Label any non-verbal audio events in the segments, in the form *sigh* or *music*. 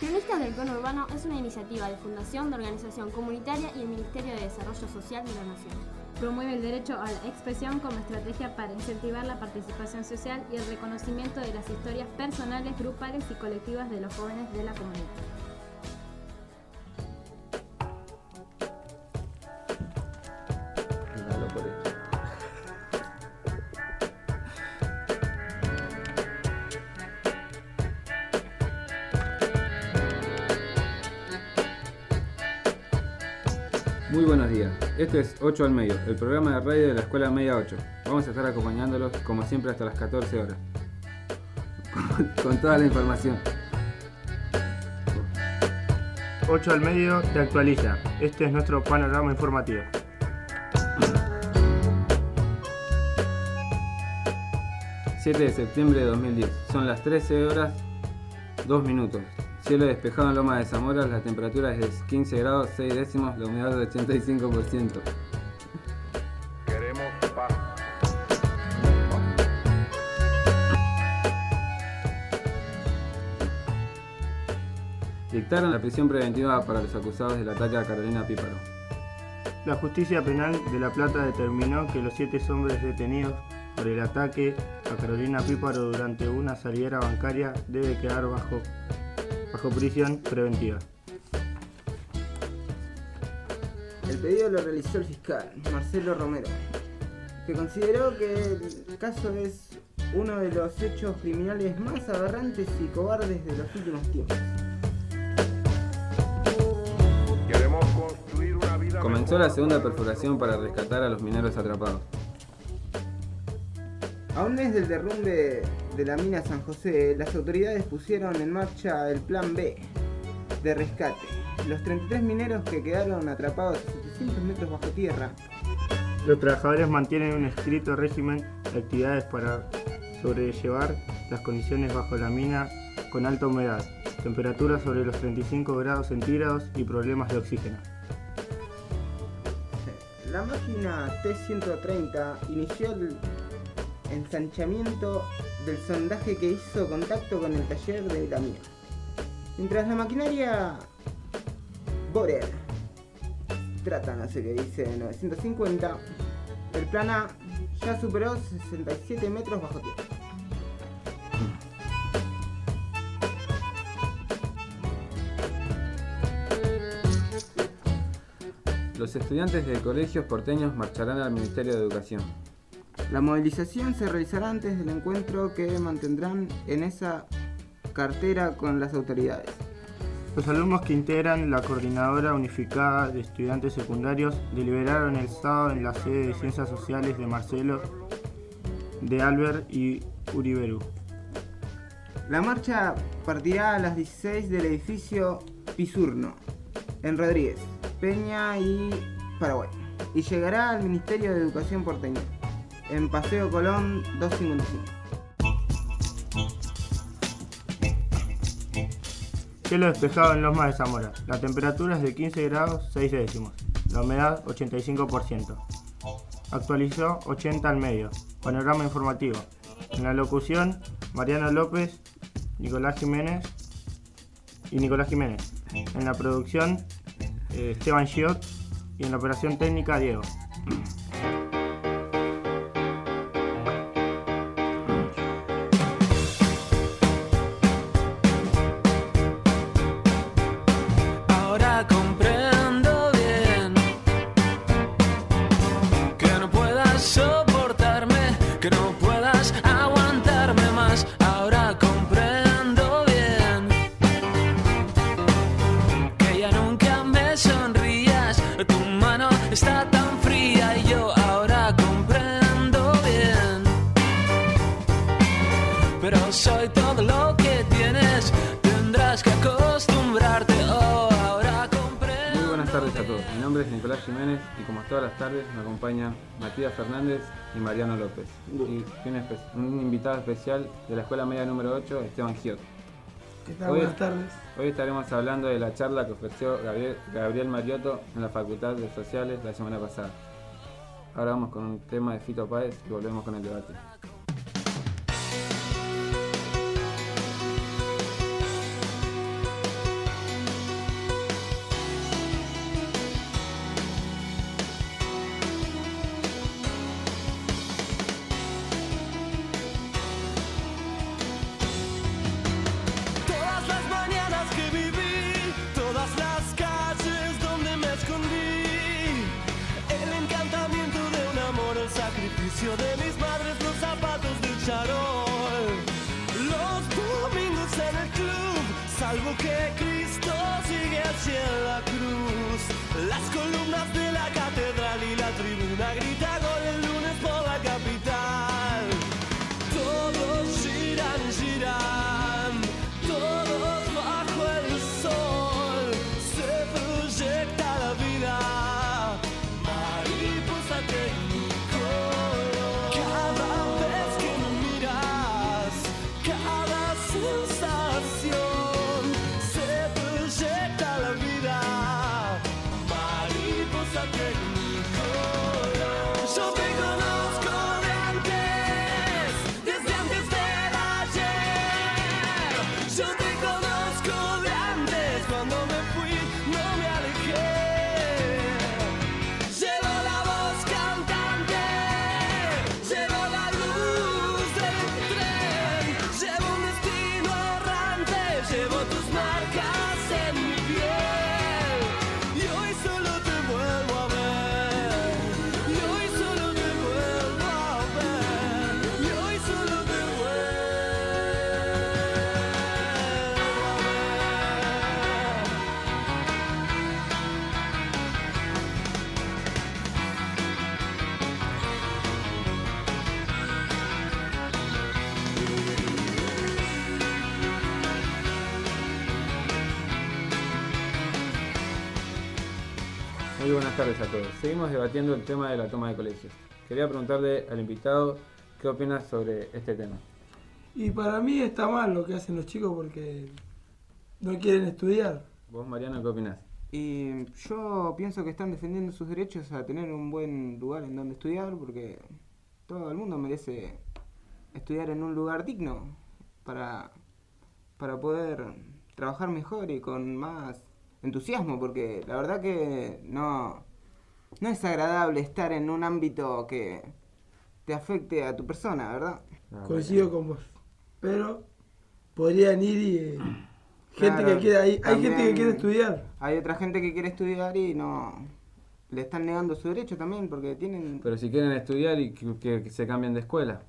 Cronistas del Conurbano es una iniciativa de Fundación de Organización Comunitaria y el Ministerio de Desarrollo Social de la Nación. Promueve el derecho a la expresión como estrategia para incentivar la participación social y el reconocimiento de las historias personales, grupales y colectivas de los jóvenes de la comunidad. Muy buenos días. Esto es 8 al medio, el programa de radio de la Escuela Media 8. Vamos a estar acompañándolos como siempre hasta las 14 horas. *laughs* Con toda la información. 8 al medio te actualiza. Este es nuestro panorama informativo. ...7 de septiembre de 2010... ...son las 13 horas 2 minutos... Cielo despejado en Loma de Zamora, la temperatura es de 15 grados 6 décimos, la humedad de 85%. Queremos paz. Dictaron la prisión preventiva para los acusados del ataque a Carolina Píparo. La justicia penal de La Plata determinó que los siete hombres detenidos por el ataque a Carolina Píparo durante una saliera bancaria debe quedar bajo, bajo prisión preventiva. El pedido lo realizó el fiscal Marcelo Romero, que consideró que el caso es uno de los hechos criminales más aberrantes y cobardes de los últimos tiempos. Queremos construir una vida Comenzó la segunda perforación para rescatar a los mineros atrapados. A un mes del derrumbe de la mina San José, las autoridades pusieron en marcha el plan B de rescate. Los 33 mineros que quedaron atrapados a 700 metros bajo tierra Los trabajadores mantienen un estricto régimen de actividades para sobrellevar las condiciones bajo la mina con alta humedad, temperaturas sobre los 35 grados centígrados y problemas de oxígeno. La máquina T-130 inició el ensanchamiento del sondaje que hizo contacto con el taller de la. Mientras la maquinaria Borer trata, no sé qué dice, 950, el plan A ya superó 67 metros bajo tierra. Los estudiantes de colegios porteños marcharán al Ministerio de Educación. La movilización se realizará antes del encuentro que mantendrán en esa cartera con las autoridades. Los alumnos que integran la Coordinadora Unificada de Estudiantes Secundarios deliberaron el sábado en la sede de Ciencias Sociales de Marcelo, de Albert y Uriberu. La marcha partirá a las 16 del edificio Pisurno, en Rodríguez, Peña y Paraguay, y llegará al Ministerio de Educación porteño, en Paseo Colón 255. Cielo despejado en Loma de Zamora. La temperatura es de 15 grados 6 décimos. La humedad 85%. Actualizó 80 al medio. Panorama informativo. En la locución, Mariano López, Nicolás Jiménez y Nicolás Jiménez. En la producción, eh, Esteban Giot y en la operación técnica, Diego. Pero soy todo lo que tienes, tendrás que acostumbrarte. Oh, ahora comprendo. Muy buenas tardes a todos. Mi nombre es Nicolás Jiménez y como todas las tardes me acompañan Matías Fernández y Mariano López. Y un, un invitado especial de la Escuela Media número 8, Esteban Giot. ¿Qué tal? Hoy- Buenas tardes. Hoy estaremos hablando de la charla que ofreció Gabriel, Gabriel Mariotto en la Facultad de Sociales la semana pasada. Ahora vamos con un tema de Fito Páez y volvemos con el debate. Muy buenas tardes a todos. Seguimos debatiendo el tema de la toma de colegios. Quería preguntarle al invitado qué opinas sobre este tema. Y para mí está mal lo que hacen los chicos porque no quieren estudiar. Vos, Mariano, ¿qué opinás? Y yo pienso que están defendiendo sus derechos a tener un buen lugar en donde estudiar porque todo el mundo merece estudiar en un lugar digno para, para poder trabajar mejor y con más entusiasmo porque la verdad que no, no es agradable estar en un ámbito que te afecte a tu persona, ¿verdad? Ah, Coincido con vos. Pero podrían ir y... eh, gente Claro, que quiere, hay, hay gente que quiere estudiar. Hay otra gente que quiere estudiar y no le están negando su derecho también porque tienen Pero si quieren estudiar y que, que se cambien de escuela.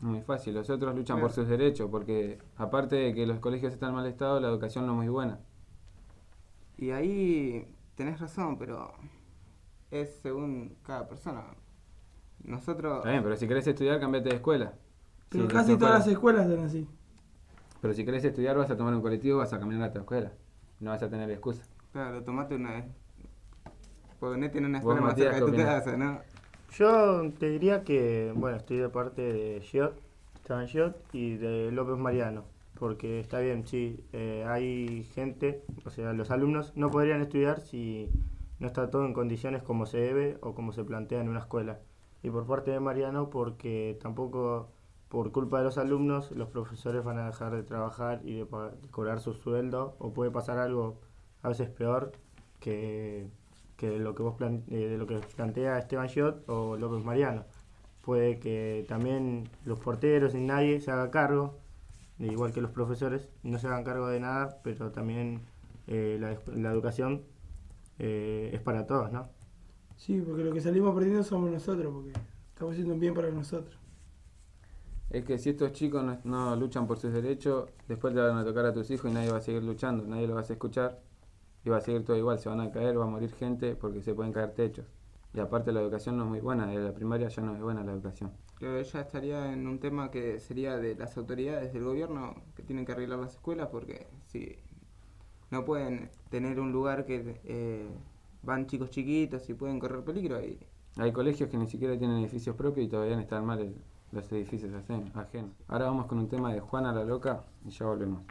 Muy fácil. Los otros luchan por sus derechos porque aparte de que los colegios están en mal estado, la educación no es muy buena. Y ahí tenés razón, pero es según cada persona. Nosotros... Está bien, pero si querés estudiar, cambiate de escuela. Pero Si casi todas las escuelas están así. Pero si querés estudiar, vas a tomar un colectivo, vas a caminar a tu escuela. No vas a tener excusa. Claro, tomate una... Ponete en una escuela más cerca de tu casa, ¿no? Yo te diría que, bueno, estoy de parte de Giot, Esteban Giot y de López Mariano, porque está bien, sí, eh, hay gente, o sea, los alumnos no podrían estudiar si no está todo en condiciones como se debe o como se plantea en una escuela. Y por parte de Mariano, porque tampoco por culpa de los alumnos los profesores van a dejar de trabajar y de, de cobrar su sueldo, o puede pasar algo a veces peor que, que lo que vos eh, de lo que plantea Esteban Giot o López Mariano. Puede que también los porteros ni nadie se haga cargo, igual que los profesores, no se hagan cargo de nada, pero también eh, la, la educación eh, es para todos, ¿no? Sí, porque lo que salimos perdiendo somos nosotros, porque estamos haciendo un bien para nosotros. Es que si estos chicos no, no luchan por sus derechos, después te van a tocar a tus hijos y nadie va a seguir luchando, nadie lo va a escuchar y va a seguir todo igual, se van a caer, va a morir gente porque se pueden caer techos. Y aparte la educación no es muy buena, desde la primaria ya no es buena la educación. Que ya estaría en un tema que sería de las autoridades del gobierno que tienen que arreglar las escuelas porque si no pueden tener un lugar que eh, van chicos chiquitos y pueden correr peligro Hay colegios que ni siquiera tienen edificios propios y todavía están mal los edificios ajen- ajenos. Ahora vamos con un tema de Juana la Loca y ya volvemos.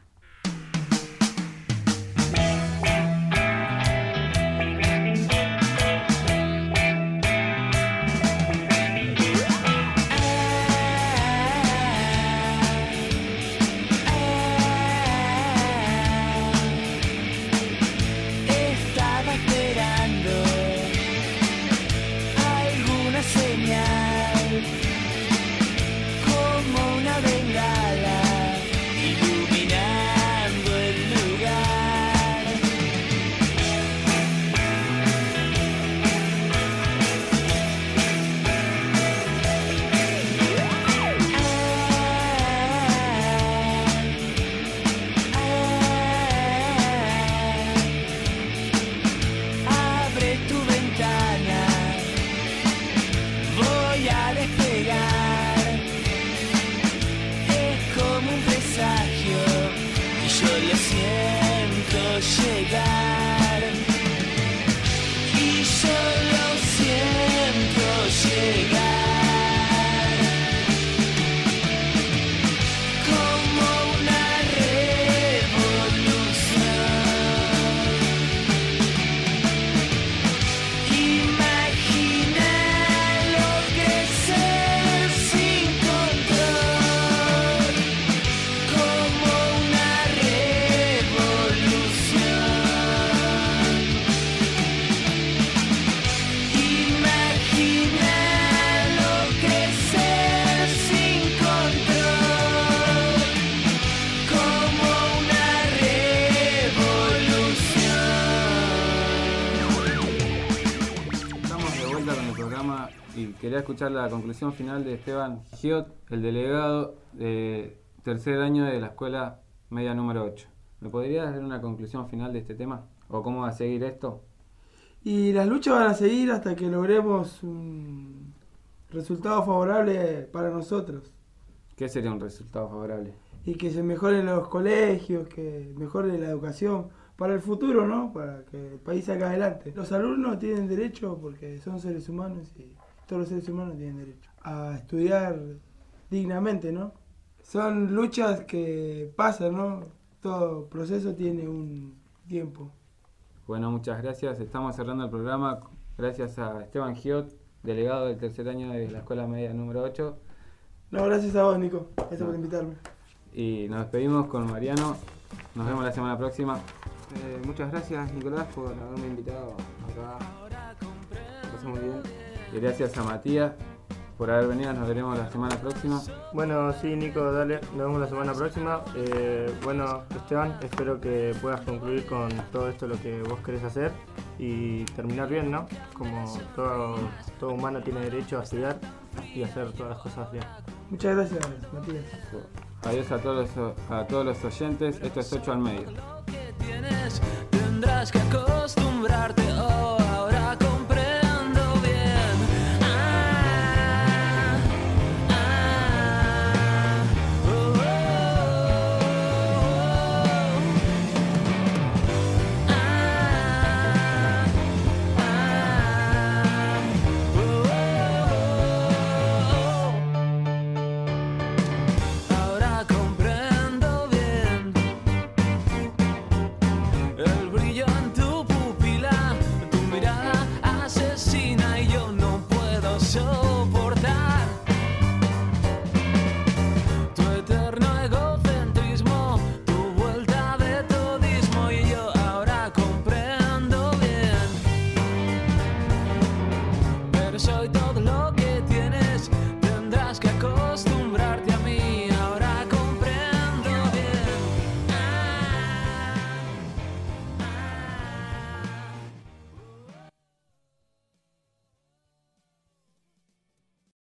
Quería escuchar la conclusión final de Esteban Giot, el delegado de tercer año de la escuela media número 8. ¿Me podrías dar una conclusión final de este tema? ¿O cómo va a seguir esto? Y las luchas van a seguir hasta que logremos un resultado favorable para nosotros. ¿Qué sería un resultado favorable? Y que se mejoren los colegios, que mejore la educación para el futuro, ¿no? Para que el país salga adelante. Los alumnos tienen derecho, porque son seres humanos y todos los seres humanos tienen derecho a estudiar dignamente, ¿no? Son luchas que pasan, ¿no? Todo proceso tiene un tiempo. Bueno, muchas gracias. Estamos cerrando el programa. Gracias a Esteban Giot, delegado del tercer año de la escuela media número 8. No, gracias a vos, Nico. Gracias por invitarme. Y nos despedimos con Mariano. Nos vemos la semana próxima. Eh, muchas gracias Nicolás por haberme invitado acá. Pasamos bien. Y gracias a Matías por haber venido. Nos veremos la semana próxima. Bueno, sí, Nico, dale, nos vemos la semana próxima. Eh, bueno, Esteban, espero que puedas concluir con todo esto lo que vos querés hacer y terminar bien, ¿no? Como todo, todo humano tiene derecho a estudiar y hacer todas las cosas bien. Muchas gracias, Matías. Adiós a todos, los- a todos los oyentes. Esto es 8 al medio. tienes, tendrás que acostumbrarte hoy.